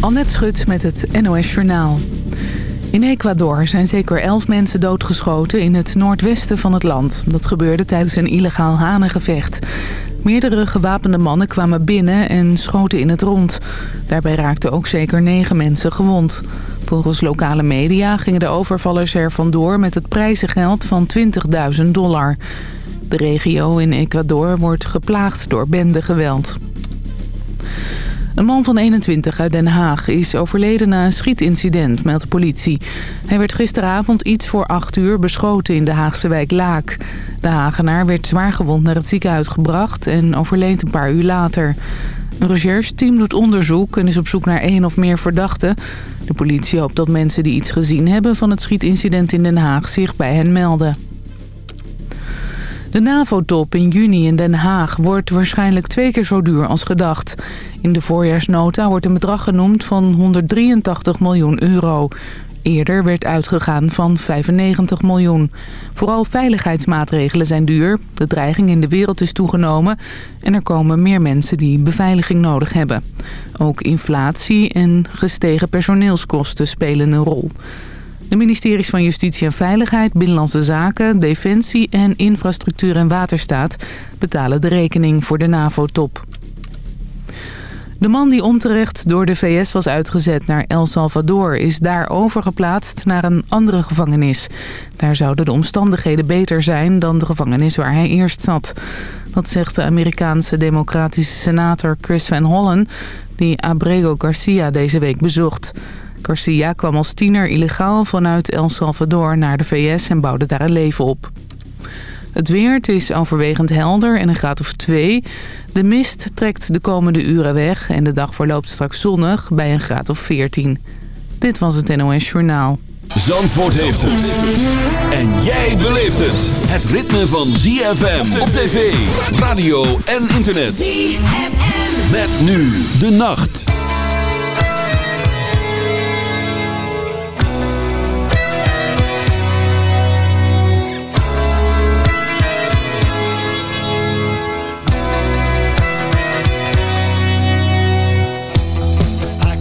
Annette Schut met het NOS Journaal. In Ecuador zijn zeker elf mensen doodgeschoten in het noordwesten van het land. Dat gebeurde tijdens een illegaal hanengevecht. Meerdere gewapende mannen kwamen binnen en schoten in het rond. Daarbij raakten ook zeker negen mensen gewond. Volgens lokale media gingen de overvallers er vandoor met het prijzengeld van 20.000 dollar. De regio in Ecuador wordt geplaagd door bendegeweld. Een man van 21 uit Den Haag is overleden na een schietincident, meldt de politie. Hij werd gisteravond iets voor 8 uur beschoten in de Haagse wijk Laak. De Hagenaar werd zwaargewond naar het ziekenhuis gebracht en overleed een paar uur later. Een rechercheteam doet onderzoek en is op zoek naar één of meer verdachten. De politie hoopt dat mensen die iets gezien hebben van het schietincident in Den Haag zich bij hen melden. De NAVO-top in juni in Den Haag wordt waarschijnlijk twee keer zo duur als gedacht. In de voorjaarsnota wordt een bedrag genoemd van 183 miljoen euro. Eerder werd uitgegaan van 95 miljoen. Vooral veiligheidsmaatregelen zijn duur. De dreiging in de wereld is toegenomen. En er komen meer mensen die beveiliging nodig hebben. Ook inflatie en gestegen personeelskosten spelen een rol. De ministeries van Justitie en Veiligheid, Binnenlandse Zaken, Defensie en Infrastructuur en Waterstaat betalen de rekening voor de NAVO-top. De man die onterecht door de VS was uitgezet naar El Salvador... is daar overgeplaatst naar een andere gevangenis. Daar zouden de omstandigheden beter zijn dan de gevangenis waar hij eerst zat. Dat zegt de Amerikaanse democratische senator Chris Van Hollen... die Abrego Garcia deze week bezocht. Garcia kwam als tiener illegaal vanuit El Salvador naar de VS en bouwde daar een leven op. Het weer, het is overwegend helder en een graad of 2. De mist trekt de komende uren weg en de dag verloopt straks zonnig bij een graad of 14. Dit was het NOS Journaal. Zandvoort heeft het. En jij beleeft het. Het ritme van ZFM op tv, radio en internet. ZFM. Met nu de nacht.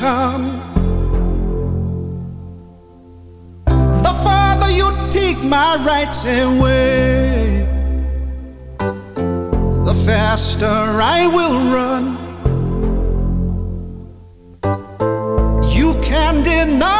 come. The farther you take my rights away, the faster I will run. You can deny.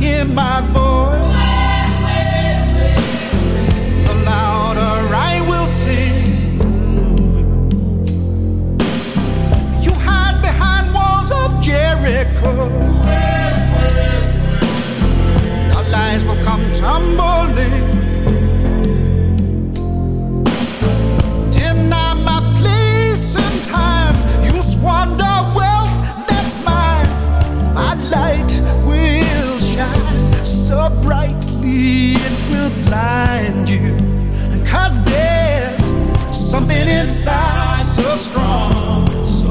hear my voice. The louder I will sing. You hide behind walls of Jericho. Lies will come tumble.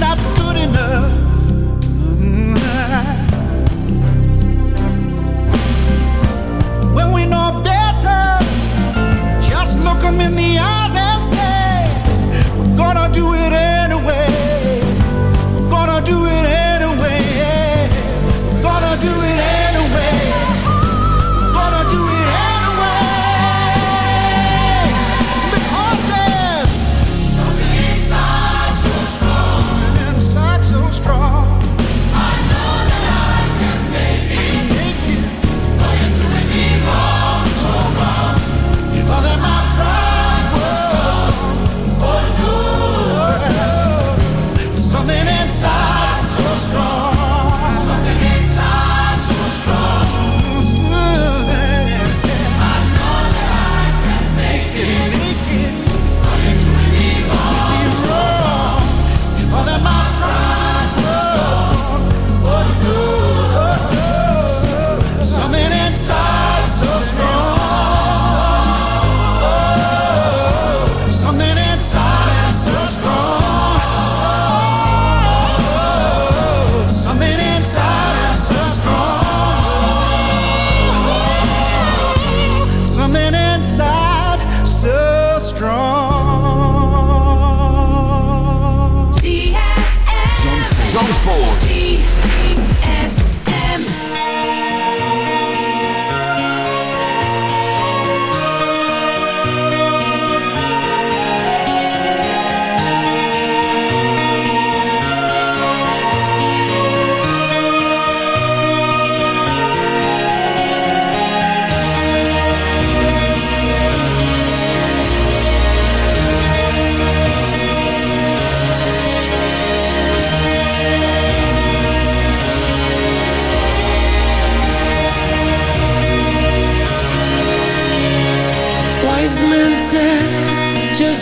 not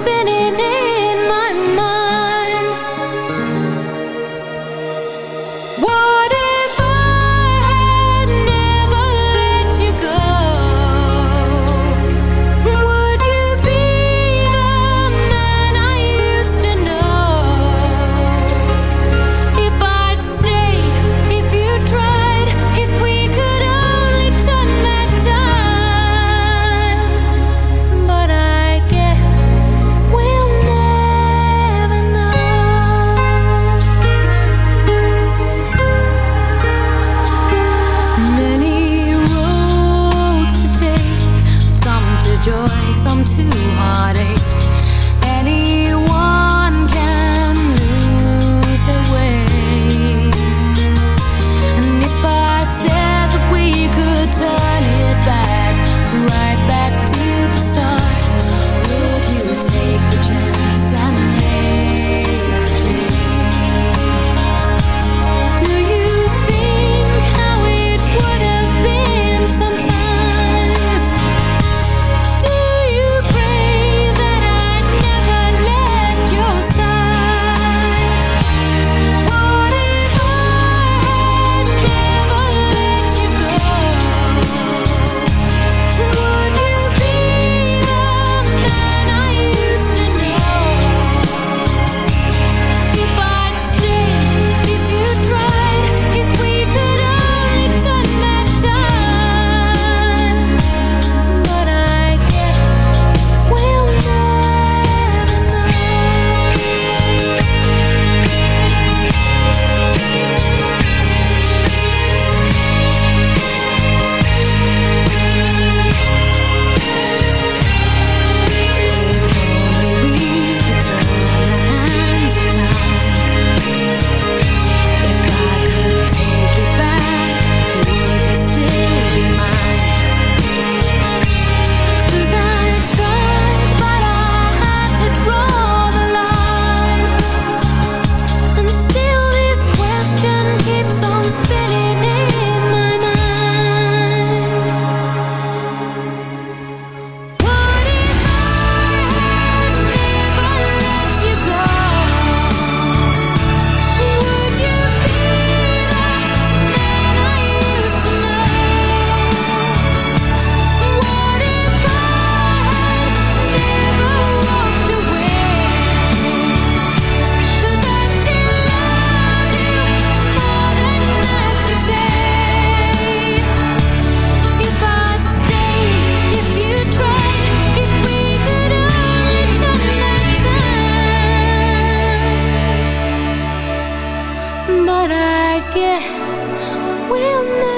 spinning in guess we'll never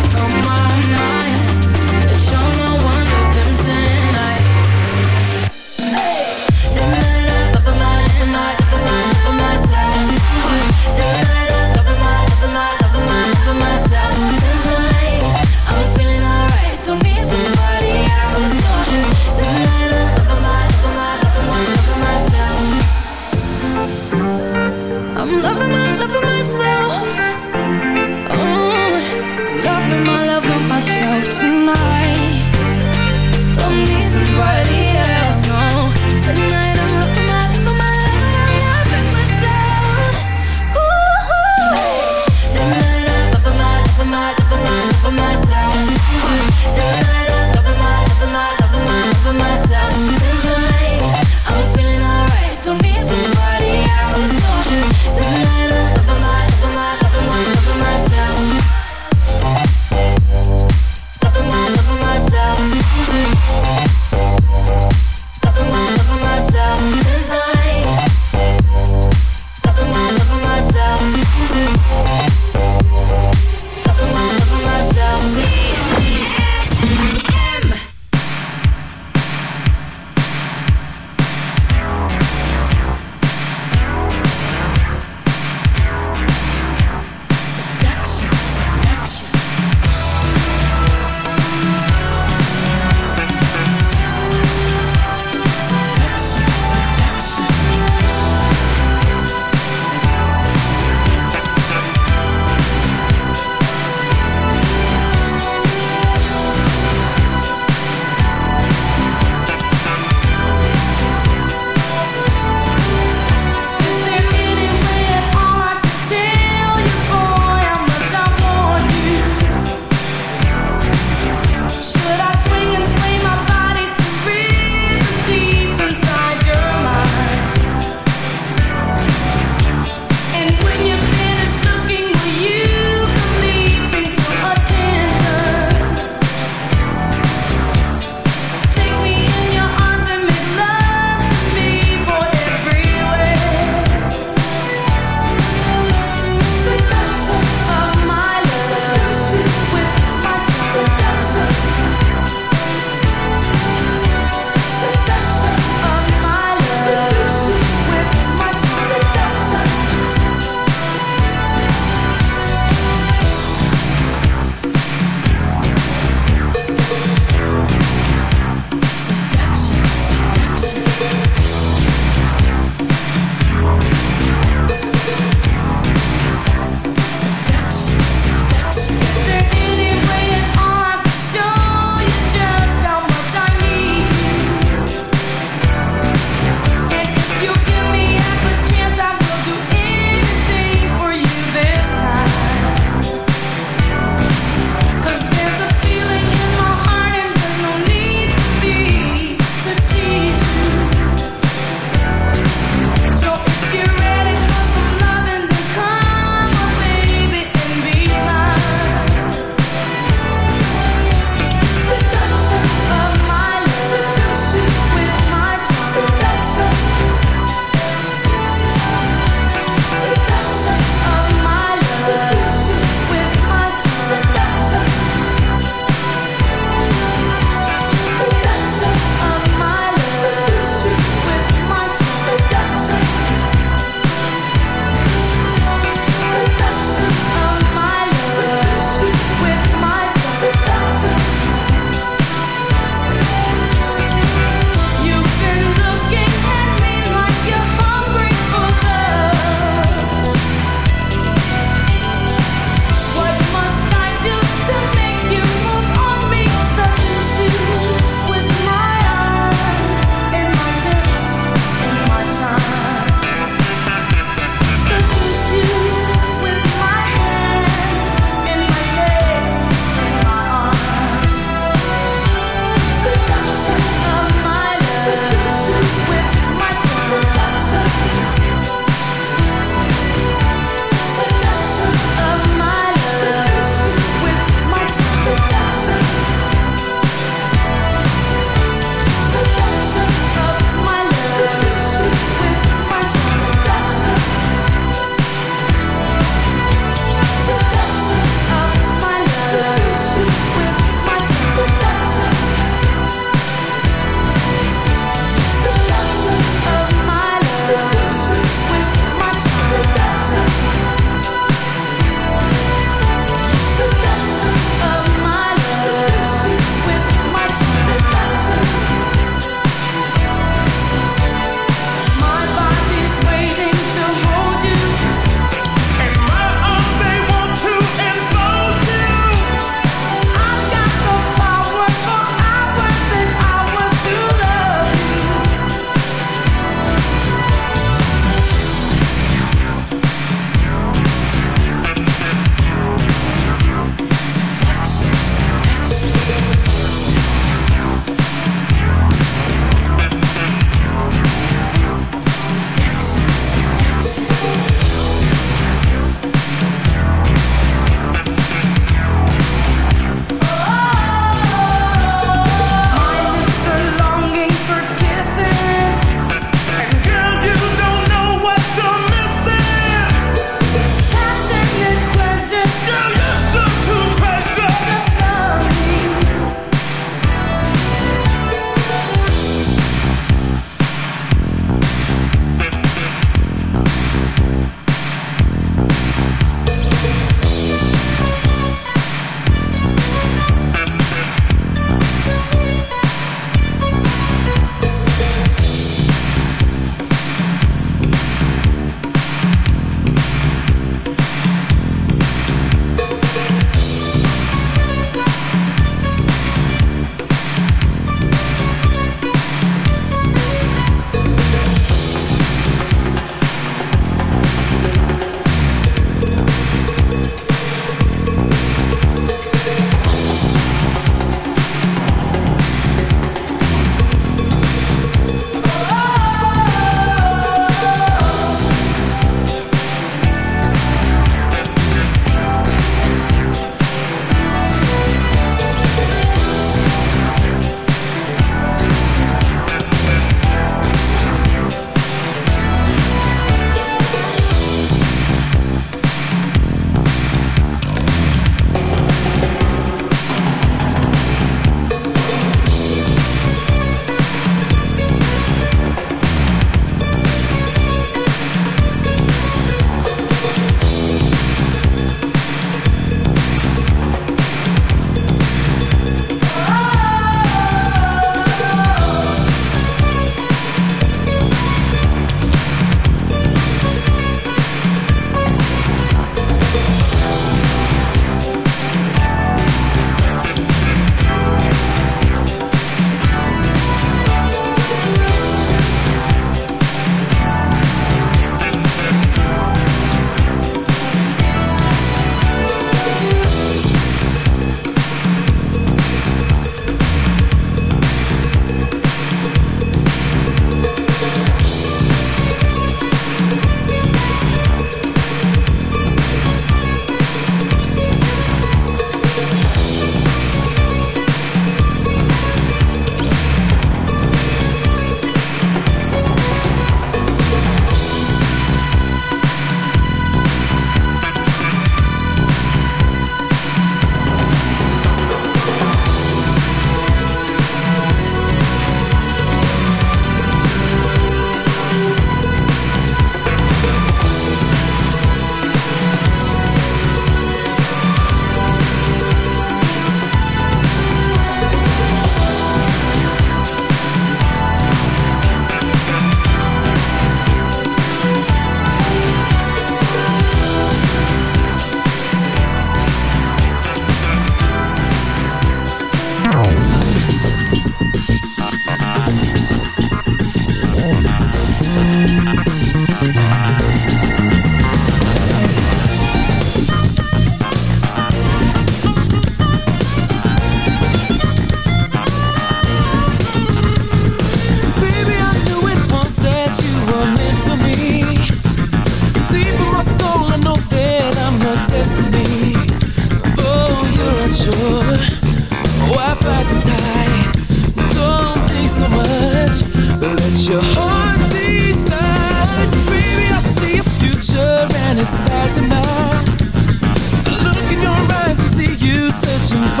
She